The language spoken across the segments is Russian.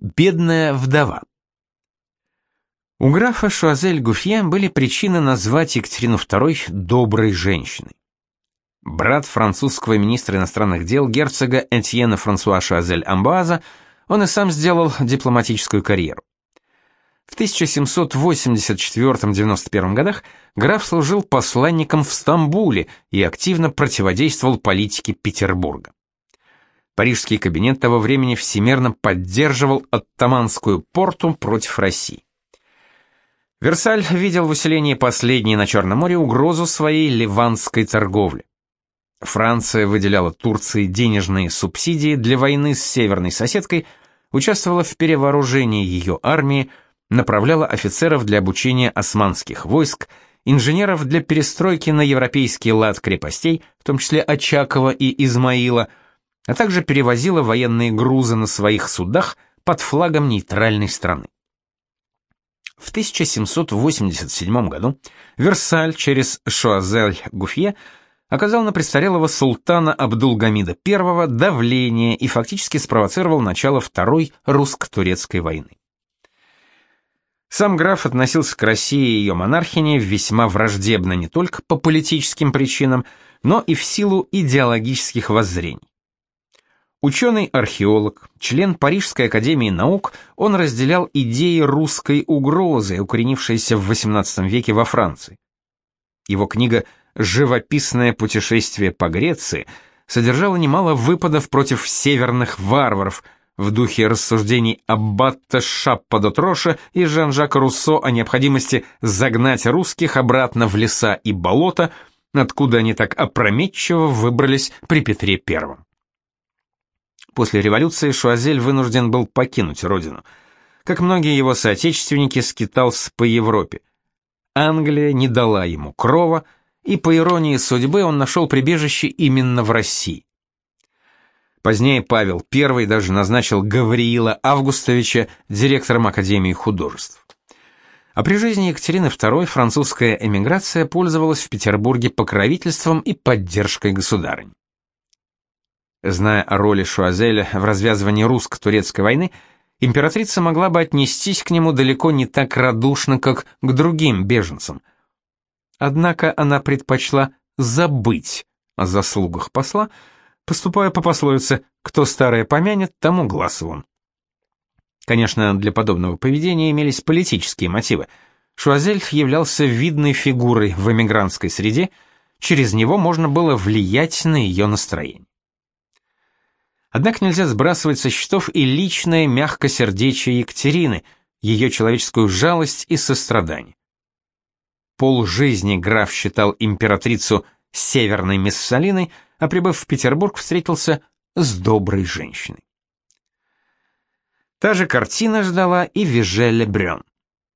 Бедная вдова. У графа Шуазель-Гуфье были причины назвать Екатерину II доброй женщиной. Брат французского министра иностранных дел герцога Этьена Франсуа Шуазель-Амбаза, он и сам сделал дипломатическую карьеру. В 1784-91 годах граф служил посланником в Стамбуле и активно противодействовал политике Петербурга. Парижский кабинет того времени всемерно поддерживал оттаманскую порту против России. Версаль видел в усилении последней на Черном море угрозу своей ливанской торговли. Франция выделяла Турции денежные субсидии для войны с северной соседкой, участвовала в перевооружении ее армии, направляла офицеров для обучения османских войск, инженеров для перестройки на европейский лад крепостей, в том числе Очакова и Измаила – а также перевозила военные грузы на своих судах под флагом нейтральной страны. В 1787 году Версаль через Шуазель-Гуфье оказал на престарелого султана Абдулгамида I давление и фактически спровоцировал начало Второй русско-турецкой войны. Сам граф относился к России и ее монархине весьма враждебно не только по политическим причинам, но и в силу идеологических воззрений. Ученый-археолог, член Парижской академии наук, он разделял идеи русской угрозы, укоренившиеся в XVIII веке во Франции. Его книга «Живописное путешествие по Греции» содержала немало выпадов против северных варваров в духе рассуждений Аббата Шаппа Троша и Жан-Жака Руссо о необходимости загнать русских обратно в леса и болота, откуда они так опрометчиво выбрались при Петре Первом. После революции Шуазель вынужден был покинуть родину. Как многие его соотечественники, скитался по Европе. Англия не дала ему крова, и по иронии судьбы он нашел прибежище именно в России. Позднее Павел I даже назначил Гавриила Августовича директором Академии художеств. А при жизни Екатерины II французская эмиграция пользовалась в Петербурге покровительством и поддержкой государынь. Зная о роли Шуазеля в развязывании русско-турецкой войны, императрица могла бы отнестись к нему далеко не так радушно, как к другим беженцам. Однако она предпочла забыть о заслугах посла, поступая по пословице «кто старое помянет, тому глаз вон». Конечно, для подобного поведения имелись политические мотивы. Шуазель являлся видной фигурой в эмигрантской среде, через него можно было влиять на ее настроение. Однако нельзя сбрасывать со счетов и личное мягкосердечие Екатерины, ее человеческую жалость и сострадание. Пол жизни граф считал императрицу северной Мессалиной, а прибыв в Петербург, встретился с доброй женщиной. Та же картина ждала и Вижеле Брён.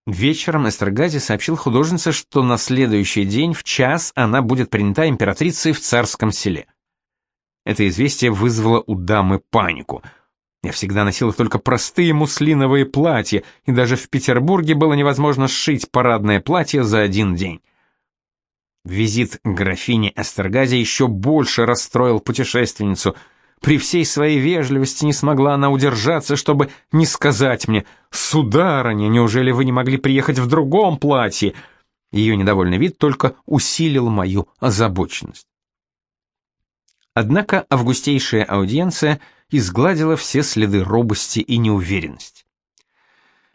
Вечером Эстергази сообщил художнице, что на следующий день в час она будет принята императрицей в царском селе. Это известие вызвало у дамы панику. Я всегда носила только простые муслиновые платья, и даже в Петербурге было невозможно сшить парадное платье за один день. Визит к графине Эстергази еще больше расстроил путешественницу. При всей своей вежливости не смогла она удержаться, чтобы не сказать мне «Сударыня, неужели вы не могли приехать в другом платье?» Ее недовольный вид только усилил мою озабоченность. Однако августейшая аудиенция изгладила все следы робости и неуверенности.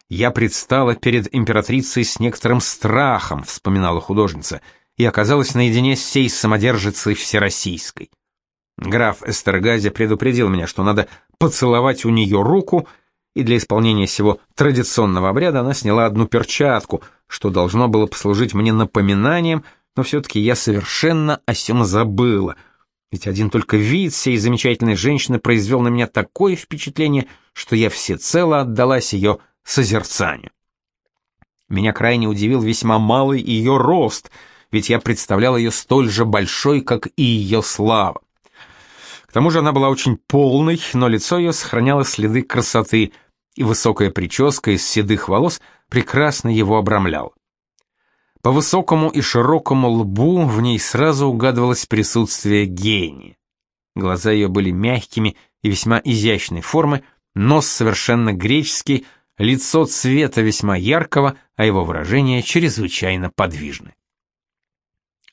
«Я предстала перед императрицей с некоторым страхом», — вспоминала художница, и оказалась наедине с сей самодержицей всероссийской. Граф Эстергази предупредил меня, что надо поцеловать у нее руку, и для исполнения всего традиционного обряда она сняла одну перчатку, что должно было послужить мне напоминанием, но все-таки я совершенно о сем забыла — ведь один только вид сей замечательной женщины произвел на меня такое впечатление, что я всецело отдалась ее созерцанию. Меня крайне удивил весьма малый ее рост, ведь я представлял ее столь же большой, как и ее слава. К тому же она была очень полной, но лицо ее сохраняло следы красоты, и высокая прическа из седых волос прекрасно его обрамляла. По высокому и широкому лбу в ней сразу угадывалось присутствие гения. Глаза ее были мягкими и весьма изящной формы, нос совершенно греческий, лицо цвета весьма яркого, а его выражение чрезвычайно подвижное.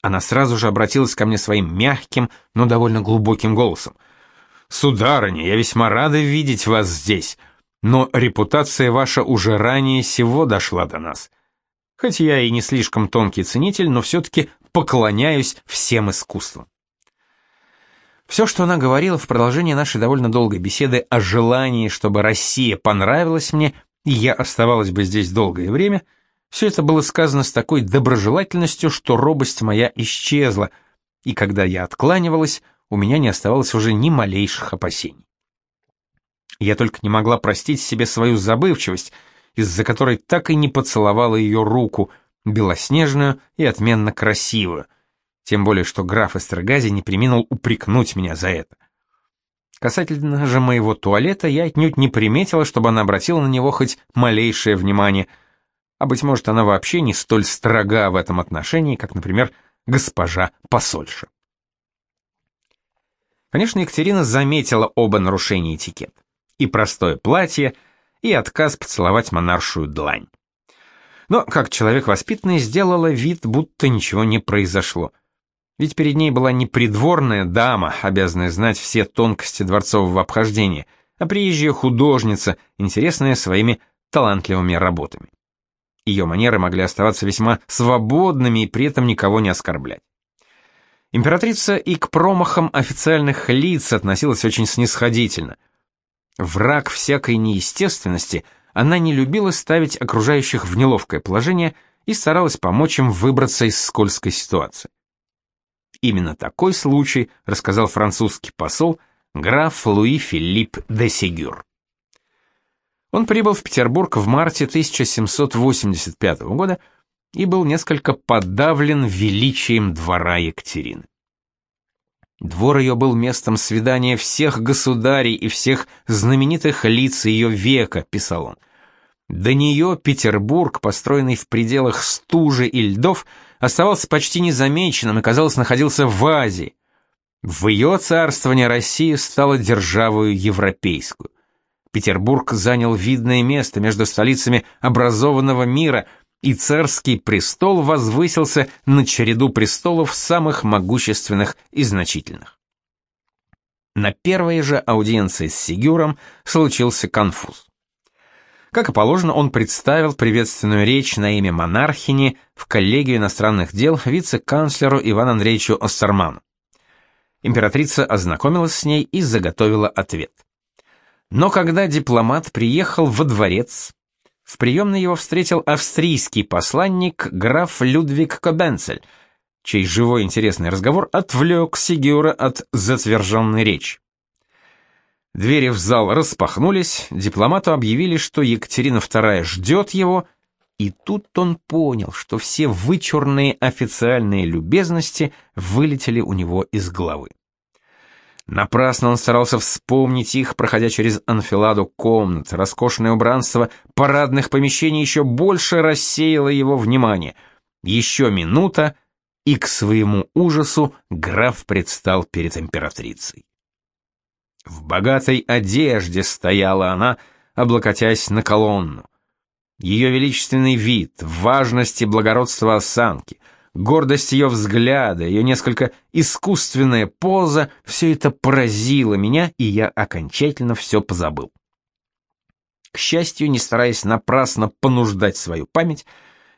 Она сразу же обратилась ко мне своим мягким, но довольно глубоким голосом. «Сударыня, я весьма рада видеть вас здесь, но репутация ваша уже ранее всего дошла до нас. Хоть я и не слишком тонкий ценитель, но все-таки поклоняюсь всем искусствам». Все, что она говорила в продолжении нашей довольно долгой беседы о желании, чтобы Россия понравилась мне, и я оставалась бы здесь долгое время, все это было сказано с такой доброжелательностью, что робость моя исчезла, и когда я откланивалась, у меня не оставалось уже ни малейших опасений. Я только не могла простить себе свою забывчивость, из-за которой так и не поцеловала ее руку, белоснежную и отменно красивую, тем более что граф Эстергази не приминул упрекнуть меня за это. Касательно же моего туалета, я отнюдь не приметила, чтобы она обратила на него хоть малейшее внимание, а, быть может, она вообще не столь строга в этом отношении, как, например, госпожа посольша. Конечно, Екатерина заметила оба нарушения этикета. И простое платье, и отказ поцеловать монаршую длань. Но, как человек воспитанный, сделала вид, будто ничего не произошло — ведь перед ней была не придворная дама, обязанная знать все тонкости дворцового обхождения, а приезжая художница, интересная своими талантливыми работами. Ее манеры могли оставаться весьма свободными и при этом никого не оскорблять. Императрица и к промахам официальных лиц относилась очень снисходительно. Враг всякой неестественности, она не любила ставить окружающих в неловкое положение и старалась помочь им выбраться из скользкой ситуации. Именно такой случай рассказал французский посол граф Луи Филипп де Сигюр. Он прибыл в Петербург в марте 1785 года и был несколько подавлен величием двора Екатерины. Двор ее был местом свидания всех государей и всех знаменитых лиц ее века, писал он. До нее Петербург, построенный в пределах стужи и льдов, оставался почти незамеченным и, казалось, находился в Азии. В ее царствование Россия стала державою европейскую. Петербург занял видное место между столицами образованного мира, и царский престол возвысился на череду престолов самых могущественных и значительных. На первой же аудиенции с Сигюром случился конфуз. Как и положено, он представил приветственную речь на имя монархини в коллегию иностранных дел вице-канцлеру Ивану Андреевичу Оссерману. Императрица ознакомилась с ней и заготовила ответ. Но когда дипломат приехал во дворец, в приемной его встретил австрийский посланник граф Людвиг Кобенцель, чей живой интересный разговор отвлек Сигюра от затверженной речи. Двери в зал распахнулись, дипломату объявили, что Екатерина II ждет его, и тут он понял, что все вычурные официальные любезности вылетели у него из головы. Напрасно он старался вспомнить их, проходя через анфиладу комнат, роскошное убранство парадных помещений еще больше рассеяло его внимание. Еще минута, и к своему ужасу граф предстал перед императрицей. В богатой одежде стояла она, облокотясь на колонну. Ее величественный вид, важность и благородство осанки, гордость ее взгляда, ее несколько искусственная поза — все это поразило меня, и я окончательно все позабыл. К счастью, не стараясь напрасно понуждать свою память,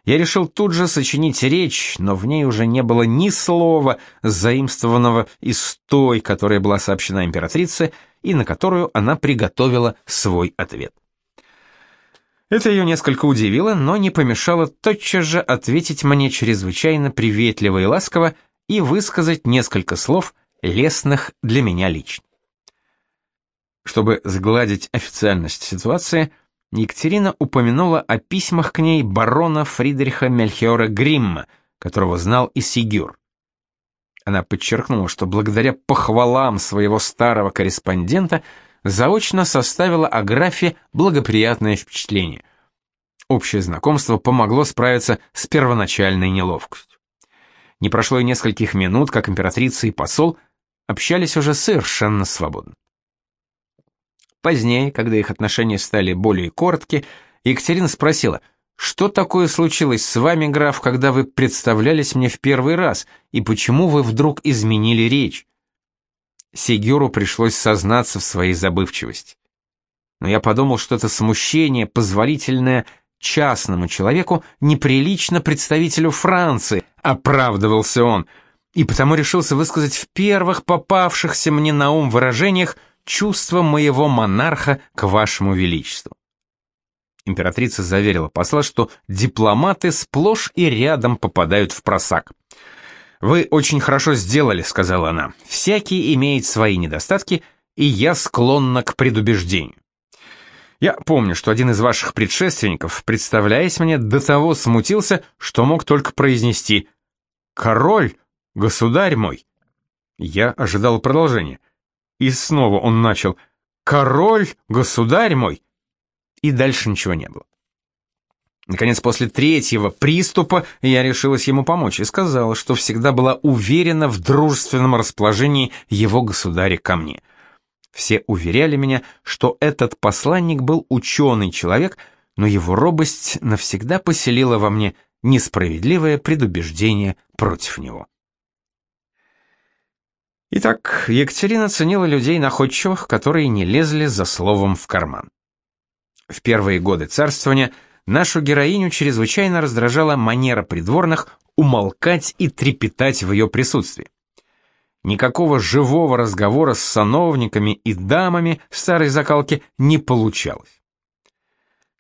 я решил тут же сочинить речь, но в ней уже не было ни слова, заимствованного из той, которая была сообщена императрице, и на которую она приготовила свой ответ. Это ее несколько удивило, но не помешало тотчас же ответить мне чрезвычайно приветливо и ласково и высказать несколько слов, лестных для меня лично. Чтобы сгладить официальность ситуации, Екатерина упомянула о письмах к ней барона Фридриха Мельхиора Гримма, которого знал и Сигюр. Она подчеркнула, что благодаря похвалам своего старого корреспондента заочно составила о графе благоприятное впечатление. Общее знакомство помогло справиться с первоначальной неловкостью. Не прошло и нескольких минут, как императрица и посол общались уже совершенно свободно. Позднее, когда их отношения стали более коротки, Екатерина спросила, «Что такое случилось с вами, граф, когда вы представлялись мне в первый раз, и почему вы вдруг изменили речь?» Сегюру пришлось сознаться в своей забывчивости. Но я подумал, что это смущение, позволительное частному человеку, неприлично представителю Франции, оправдывался он, и потому решился высказать в первых попавшихся мне на ум выражениях чувство моего монарха к вашему величеству. Императрица заверила посла, что дипломаты сплошь и рядом попадают в просак. «Вы очень хорошо сделали», — сказала она. «Всякий имеет свои недостатки, и я склонна к предубеждению. Я помню, что один из ваших предшественников, представляясь мне, до того смутился, что мог только произнести «Король, государь мой». Я ожидал продолжения. И снова он начал «Король, государь мой!» И дальше ничего не было. Наконец, после третьего приступа я решилась ему помочь и сказала, что всегда была уверена в дружественном расположении его государя ко мне. Все уверяли меня, что этот посланник был ученый человек, но его робость навсегда поселила во мне несправедливое предубеждение против него. Итак, Екатерина ценила людей находчивых, которые не лезли за словом в карман. В первые годы царствования нашу героиню чрезвычайно раздражала манера придворных умолкать и трепетать в ее присутствии. Никакого живого разговора с сановниками и дамами старой закалки не получалось.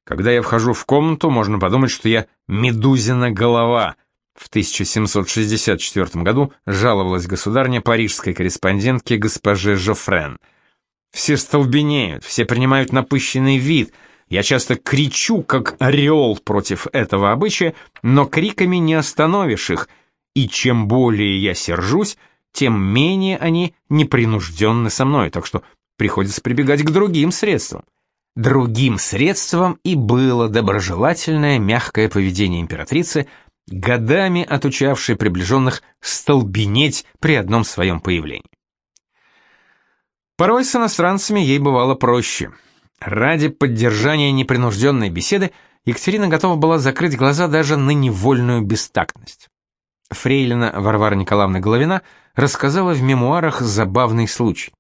Когда я вхожу в комнату, можно подумать, что я медузина голова — в 1764 году жаловалась государня парижской корреспондентке госпоже Жофрен. Все столбенеют, все принимают напыщенный вид. Я часто кричу, как орел против этого обычая, но криками не остановишь их, и чем более я сержусь, тем менее они непринужденны со мной, так что приходится прибегать к другим средствам. Другим средством и было доброжелательное мягкое поведение императрицы – годами отучавший приближенных столбенеть при одном своем появлении. Порой с иностранцами ей бывало проще. Ради поддержания непринужденной беседы Екатерина готова была закрыть глаза даже на невольную бестактность. Фрейлина Варвара Николаевна Головина рассказала в мемуарах забавный случай.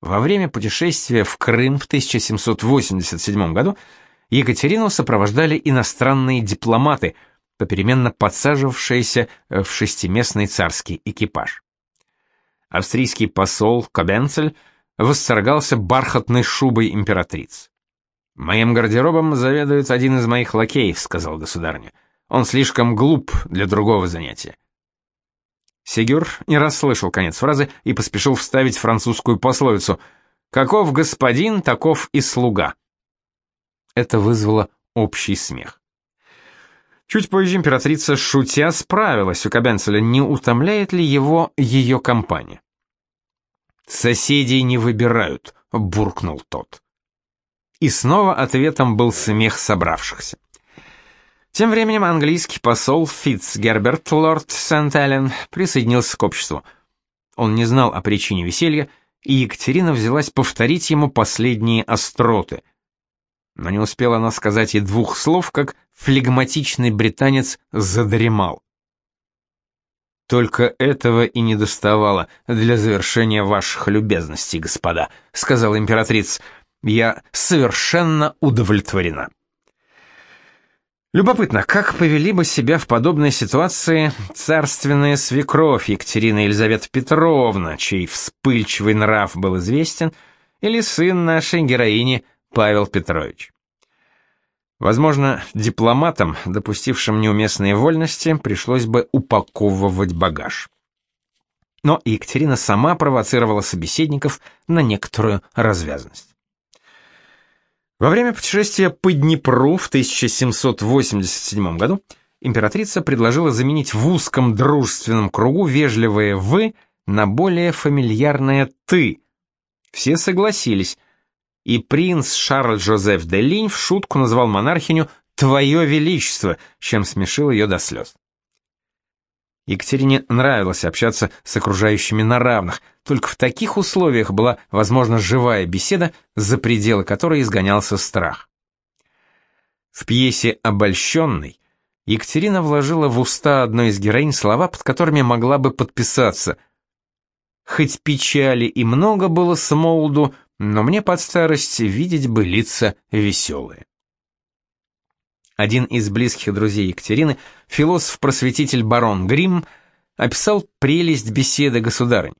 Во время путешествия в Крым в 1787 году Екатерину сопровождали иностранные дипломаты – попеременно подсаживавшиеся в шестиместный царский экипаж. Австрийский посол Кобенцель восторгался бархатной шубой императрицы. «Моим гардеробом заведует один из моих лакеев», — сказал государня. «Он слишком глуп для другого занятия». Сигюр не расслышал конец фразы и поспешил вставить французскую пословицу «Каков господин, таков и слуга». Это вызвало общий смех. Чуть позже императрица, шутя, справилась у Кабенцеля, не утомляет ли его ее компания. «Соседей не выбирают», — буркнул тот. И снова ответом был смех собравшихся. Тем временем английский посол Фитцгерберт, лорд Сент-Эллен, присоединился к обществу. Он не знал о причине веселья, и Екатерина взялась повторить ему последние остроты. Но не успела она сказать и двух слов, как флегматичный британец задремал. «Только этого и не доставало для завершения ваших любезностей, господа», — сказала императрица. «Я совершенно удовлетворена». Любопытно, как повели бы себя в подобной ситуации царственная свекровь Екатерина Елизавета Петровна, чей вспыльчивый нрав был известен, или сын нашей героини Павел Петрович. Возможно, дипломатам, допустившим неуместные вольности, пришлось бы упаковывать багаж. Но Екатерина сама провоцировала собеседников на некоторую развязность. Во время путешествия по Днепру в 1787 году императрица предложила заменить в узком дружественном кругу вежливое «вы» на более фамильярное «ты». Все согласились – и принц Шарль-Жозеф де Линь в шутку назвал монархиню «Твое Величество», чем смешил ее до слез. Екатерине нравилось общаться с окружающими на равных, только в таких условиях была возможна живая беседа, за пределы которой изгонялся страх. В пьесе «Обольщенный» Екатерина вложила в уста одной из героинь слова, под которыми могла бы подписаться. «Хоть печали и много было с молоду, но мне под старость видеть бы лица веселые». Один из близких друзей Екатерины, философ-просветитель барон Грим, описал прелесть беседы государынь.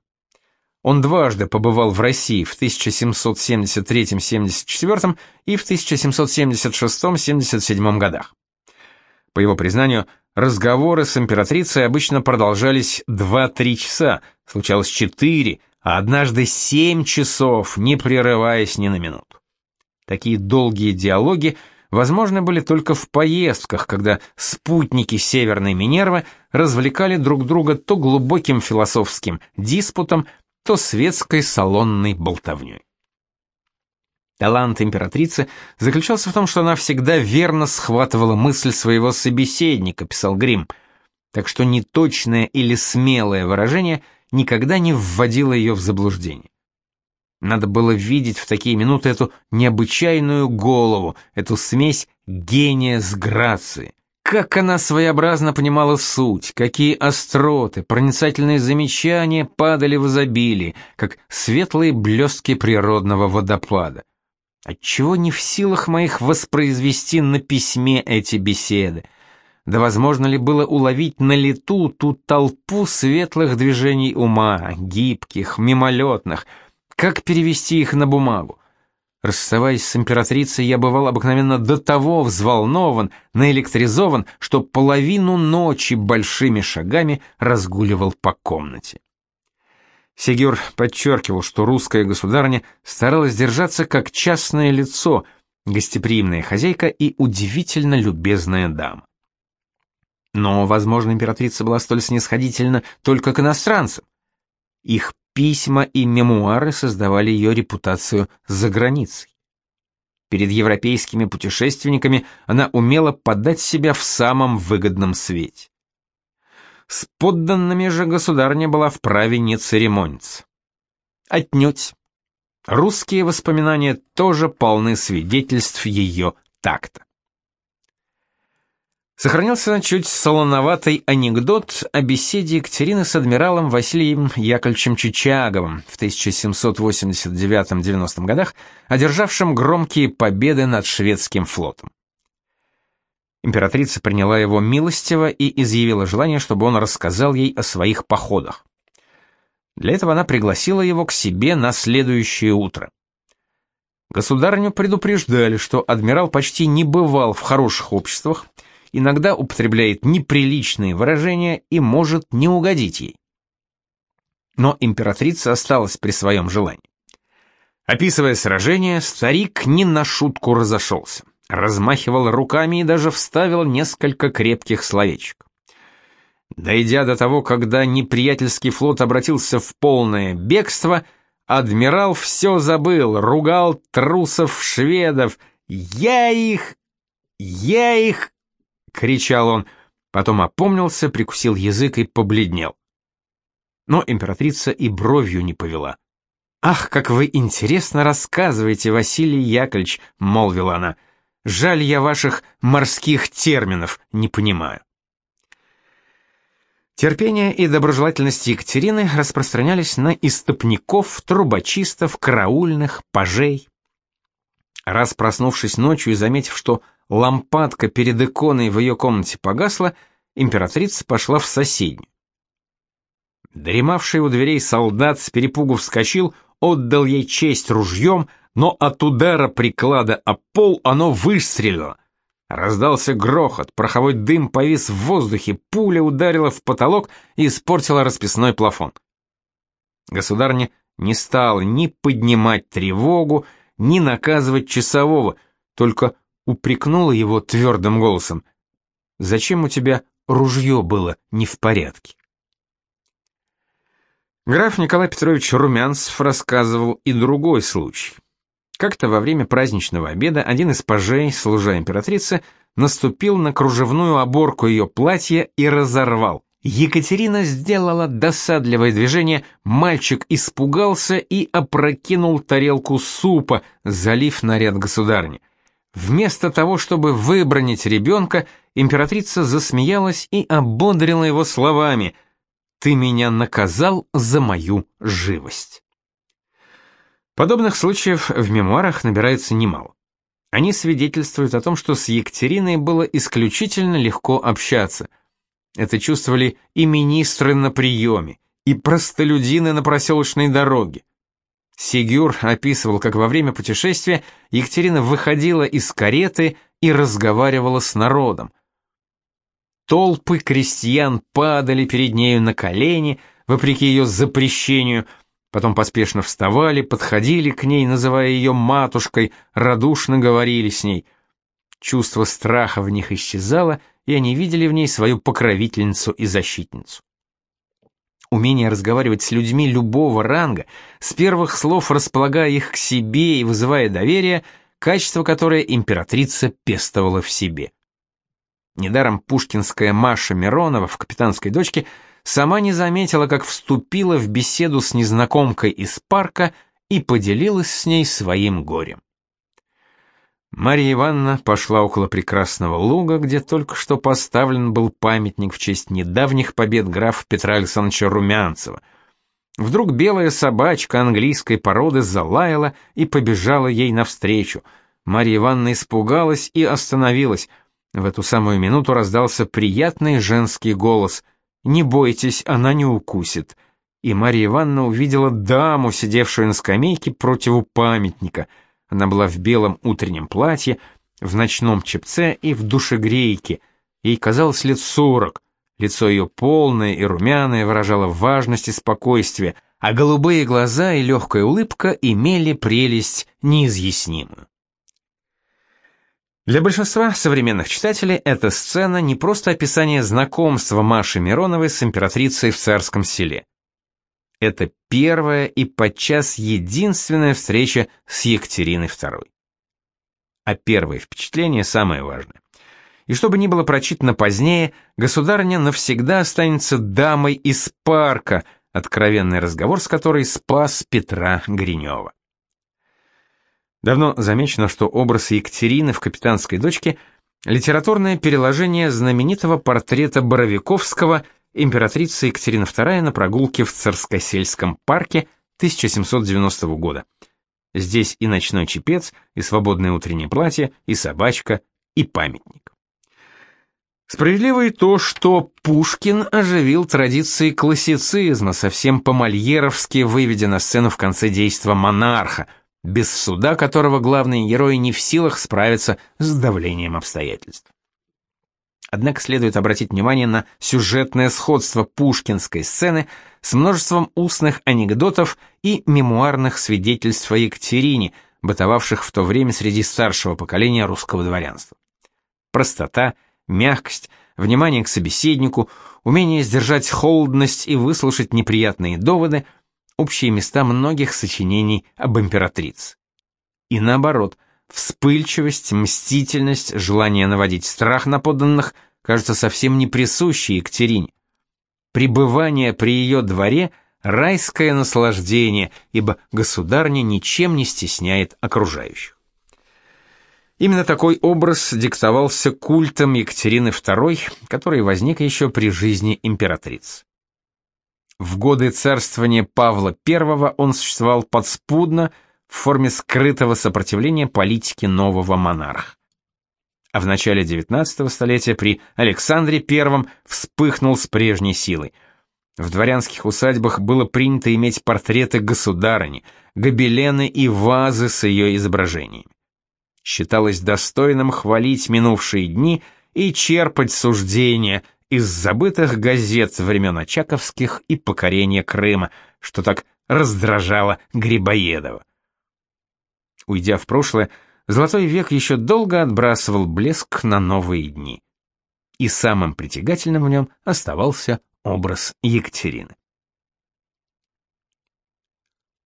Он дважды побывал в России в 1773-74 и в 1776-77 годах. По его признанию, разговоры с императрицей обычно продолжались 2-3 часа, случалось 4, а однажды 7 часов, не прерываясь ни на минуту. Такие долгие диалоги – возможны были только в поездках, когда спутники Северной Минервы развлекали друг друга то глубоким философским диспутом, то светской салонной болтовней. Талант императрицы заключался в том, что она всегда верно схватывала мысль своего собеседника, писал Грим, так что неточное или смелое выражение никогда не вводило ее в заблуждение. Надо было видеть в такие минуты эту необычайную голову, эту смесь гения с грацией. Как она своеобразно понимала суть, какие остроты, проницательные замечания падали в изобилии, как светлые блестки природного водопада. Отчего не в силах моих воспроизвести на письме эти беседы? Да возможно ли было уловить на лету ту толпу светлых движений ума, гибких, мимолетных, как перевести их на бумагу? Расставаясь с императрицей, я бывал обыкновенно до того взволнован, наэлектризован, что половину ночи большими шагами разгуливал по комнате. Сигюр подчеркивал, что русская государня старалась держаться как частное лицо, гостеприимная хозяйка и удивительно любезная дама. Но, возможно, императрица была столь снисходительна только к иностранцам. Их Письма и мемуары создавали ее репутацию за границей. Перед европейскими путешественниками она умела подать себя в самом выгодном свете. С подданными же государня была вправе не церемониться. Отнюдь. Русские воспоминания тоже полны свидетельств ее такта. Сохранился чуть солоноватый анекдот о беседе Екатерины с адмиралом Василием Яковлевичем Чичаговым в 1789-90 годах, одержавшим громкие победы над шведским флотом. Императрица приняла его милостиво и изъявила желание, чтобы он рассказал ей о своих походах. Для этого она пригласила его к себе на следующее утро. Государню предупреждали, что адмирал почти не бывал в хороших обществах, иногда употребляет неприличные выражения и может не угодить ей. Но императрица осталась при своем желании. Описывая сражение, старик не на шутку разошелся, размахивал руками и даже вставил несколько крепких словечек. Дойдя до того, когда неприятельский флот обратился в полное бегство, адмирал все забыл, ругал трусов шведов. «Я их! Я их!» — кричал он, потом опомнился, прикусил язык и побледнел. Но императрица и бровью не повела. «Ах, как вы интересно рассказываете, Василий Яковлевич!» — молвила она. «Жаль, я ваших морских терминов не понимаю». Терпение и доброжелательность Екатерины распространялись на истопников, трубочистов, караульных, пажей. Раз проснувшись ночью и заметив, что лампадка перед иконой в ее комнате погасла, императрица пошла в соседнюю. Дремавший у дверей солдат с перепугу вскочил, отдал ей честь ружьем, но от удара приклада о пол оно выстрелило. Раздался грохот, пороховой дым повис в воздухе, пуля ударила в потолок и испортила расписной плафон. Государня не стала ни поднимать тревогу, ни наказывать часового, только упрекнула его твердым голосом. «Зачем у тебя ружье было не в порядке?» Граф Николай Петрович Румянцев рассказывал и другой случай. Как-то во время праздничного обеда один из пажей, служа императрице, наступил на кружевную оборку ее платья и разорвал. Екатерина сделала досадливое движение, мальчик испугался и опрокинул тарелку супа, залив наряд государни. Вместо того, чтобы выбронить ребенка, императрица засмеялась и ободрила его словами «Ты меня наказал за мою живость». Подобных случаев в мемуарах набирается немало. Они свидетельствуют о том, что с Екатериной было исключительно легко общаться – это чувствовали и министры на приеме, и простолюдины на проселочной дороге. Сигюр описывал, как во время путешествия Екатерина выходила из кареты и разговаривала с народом. Толпы крестьян падали перед нею на колени, вопреки ее запрещению, потом поспешно вставали, подходили к ней, называя ее матушкой, радушно говорили с ней. Чувство страха в них исчезало, и они видели в ней свою покровительницу и защитницу. Умение разговаривать с людьми любого ранга, с первых слов располагая их к себе и вызывая доверие, качество, которое императрица пестовала в себе. Недаром пушкинская Маша Миронова в «Капитанской дочке» сама не заметила, как вступила в беседу с незнакомкой из парка и поделилась с ней своим горем. Марья Ивановна пошла около прекрасного луга, где только что поставлен был памятник в честь недавних побед графа Петра Александровича Румянцева. Вдруг белая собачка английской породы залаяла и побежала ей навстречу. Марья Ивановна испугалась и остановилась. В эту самую минуту раздался приятный женский голос. «Не бойтесь, она не укусит». И Марья Ивановна увидела даму, сидевшую на скамейке против памятника — она была в белом утреннем платье, в ночном чепце и в душегрейке. Ей казалось лет сорок. Лицо ее полное и румяное выражало важность и спокойствие, а голубые глаза и легкая улыбка имели прелесть неизъяснимую. Для большинства современных читателей эта сцена не просто описание знакомства Маши Мироновой с императрицей в царском селе. Это первая и подчас единственная встреча с Екатериной II. А первое впечатление самое важное. И чтобы не было прочитано позднее, государыня навсегда останется дамой из парка, откровенный разговор с которой спас Петра Гринева. Давно замечено, что образ Екатерины в «Капитанской дочке» — литературное переложение знаменитого портрета Боровиковского – императрица Екатерина II на прогулке в Царскосельском парке 1790 года. Здесь и ночной чепец, и свободное утреннее платье, и собачка, и памятник. Справедливо и то, что Пушкин оживил традиции классицизма, совсем по-мольеровски выведя на сцену в конце действа монарха, без суда которого главные герои не в силах справиться с давлением обстоятельств. Однако следует обратить внимание на сюжетное сходство пушкинской сцены с множеством устных анекдотов и мемуарных свидетельств о Екатерине, бытовавших в то время среди старшего поколения русского дворянства. Простота, мягкость, внимание к собеседнику, умение сдержать холодность и выслушать неприятные доводы – общие места многих сочинений об императрице. И наоборот – Вспыльчивость, мстительность, желание наводить страх на подданных кажется совсем не присущи Екатерине. Пребывание при ее дворе – райское наслаждение, ибо государня ничем не стесняет окружающих. Именно такой образ диктовался культом Екатерины II, который возник еще при жизни императрицы. В годы царствования Павла I он существовал подспудно, в форме скрытого сопротивления политике нового монарха. А в начале XIX столетия при Александре I вспыхнул с прежней силой. В дворянских усадьбах было принято иметь портреты государыни, гобелены и вазы с ее изображениями. Считалось достойным хвалить минувшие дни и черпать суждения из забытых газет времен Очаковских и покорения Крыма, что так раздражало Грибоедова. Уйдя в прошлое, Золотой век еще долго отбрасывал блеск на новые дни. И самым притягательным в нем оставался образ Екатерины.